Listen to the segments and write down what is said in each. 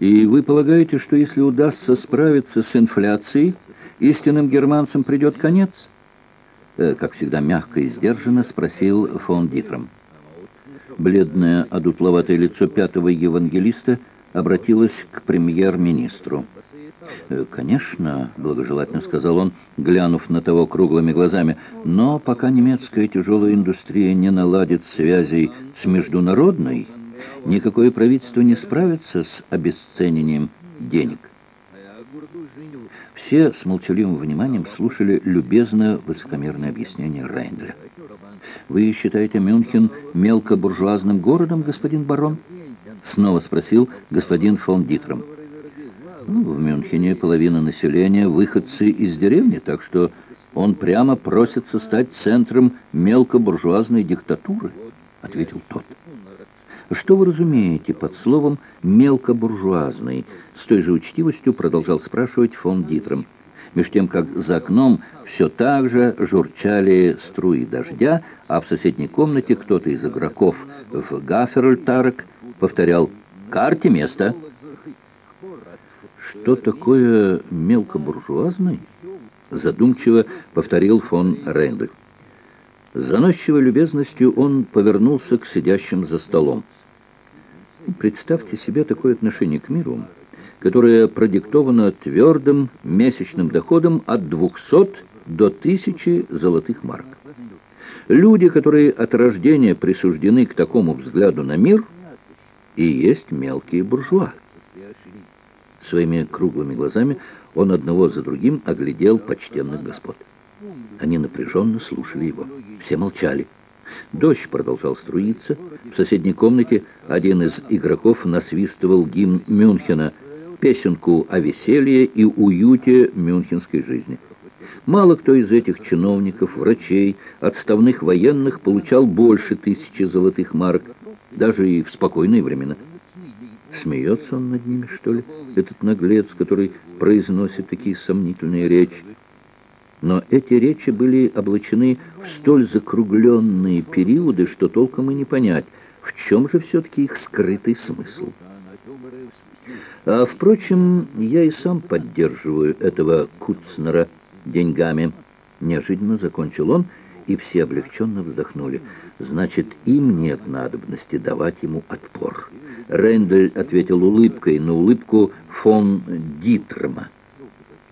И вы полагаете, что если удастся справиться с инфляцией, истинным германцам придет конец? Э, как всегда мягко и сдержанно спросил фон Дитром. Бледное, одутловатое лицо пятого евангелиста обратилось к премьер-министру. «Э, «Конечно», — благожелательно сказал он, глянув на того круглыми глазами, «но пока немецкая тяжелая индустрия не наладит связей с международной, никакое правительство не справится с обесценением денег». Все с молчаливым вниманием слушали любезное высокомерное объяснение Рейндля. «Вы считаете Мюнхен мелкобуржуазным городом, господин барон?» Снова спросил господин фон Дитром. Ну, в Мюнхене половина населения выходцы из деревни, так что он прямо просится стать центром мелкобуржуазной диктатуры, ответил тот. Что вы разумеете под словом «мелкобуржуазный»? С той же учтивостью продолжал спрашивать фон Дитром. Меж тем, как за окном все так же журчали струи дождя, а в соседней комнате кто-то из игроков в Гаферльтарек повторял «Карте место!» «Что такое мелкобуржуазный?» Задумчиво повторил фон Рейндель. Заносчивой любезностью он повернулся к сидящим за столом. Представьте себе такое отношение к миру, которое продиктовано твердым месячным доходом от 200 до 1000 золотых марок. Люди, которые от рождения присуждены к такому взгляду на мир, и есть мелкие буржуа. Своими круглыми глазами он одного за другим оглядел почтенных господ. Они напряженно слушали его. Все молчали. Дождь продолжал струиться. В соседней комнате один из игроков насвистывал гимн Мюнхена, песенку о веселье и уюте мюнхенской жизни. Мало кто из этих чиновников, врачей, отставных военных получал больше тысячи золотых марок, даже и в спокойные времена. Смеется он над ними, что ли, этот наглец, который произносит такие сомнительные речи? Но эти речи были облачены в столь закругленные периоды, что толком и не понять, в чем же все-таки их скрытый смысл. А, впрочем, я и сам поддерживаю этого Куцнера деньгами. Неожиданно закончил он, и все облегченно вздохнули. Значит, им нет надобности давать ему отпор. Рендель ответил улыбкой на улыбку фон Дитрема.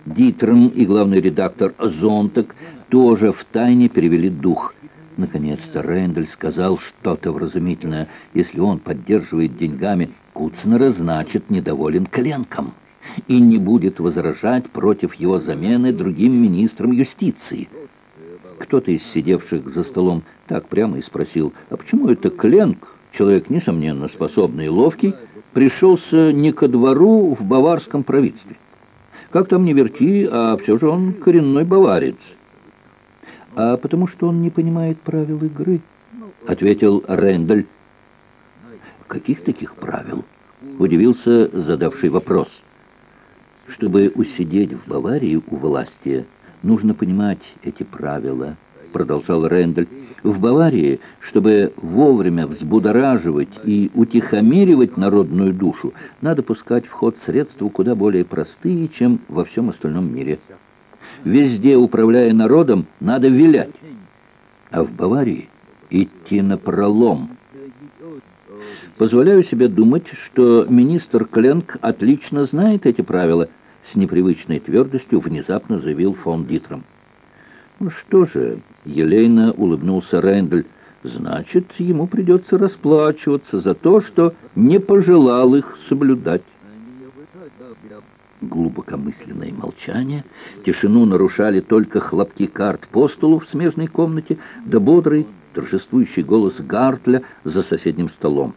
Дитрем и главный редактор Зонтак тоже втайне перевели дух. Наконец-то Рэндаль сказал что-то вразумительное. Если он поддерживает деньгами Куцнера, значит, недоволен Кленком и не будет возражать против его замены другим министром юстиции. Кто-то из сидевших за столом так прямо и спросил, а почему это Кленк, человек, несомненно, способный и ловкий, пришелся не ко двору в баварском правительстве? Как там не верти, а все же он коренной баварец. А потому что он не понимает правил игры, ответил Рендель. Каких таких правил? Удивился задавший вопрос. Чтобы усидеть в Баварии у власти, нужно понимать эти правила, продолжал Рендель. В Баварии, чтобы вовремя взбудораживать и утихомиривать народную душу, надо пускать в ход средства куда более простые, чем во всем остальном мире. Везде, управляя народом, надо вилять, а в Баварии идти на пролом. Позволяю себе думать, что министр Кленк отлично знает эти правила, с непривычной твердостью внезапно заявил фон Дитром. «Ну что же», — елейно улыбнулся Рейндель, «значит, ему придется расплачиваться за то, что не пожелал их соблюдать». Глубокомысленное молчание, тишину нарушали только хлопки карт по столу в смежной комнате, да бодрый, торжествующий голос Гартля за соседним столом.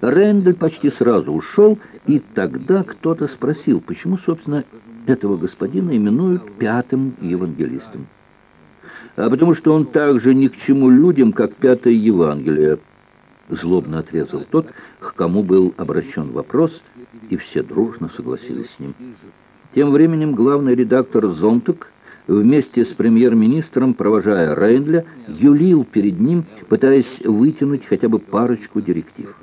Рендель почти сразу ушел, и тогда кто-то спросил, почему, собственно, этого господина именуют пятым евангелистом. А потому что он также ни к чему людям, как пятое Евангелие. Злобно отрезал тот, к кому был обращен вопрос, и все дружно согласились с ним. Тем временем главный редактор «Зонтак» вместе с премьер-министром, провожая Рейндля, юлил перед ним, пытаясь вытянуть хотя бы парочку директив.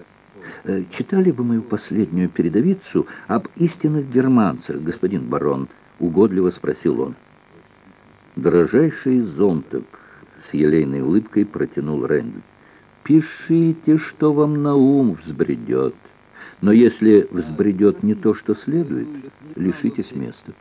Э, читали вы мою последнюю передовицу об истинных германцах, господин барон? Угодливо спросил он. Дорожайший зонтик, с елейной улыбкой протянул Рэндаль. Пишите, что вам на ум взбредет. Но если взбредет не то, что следует, лишитесь места.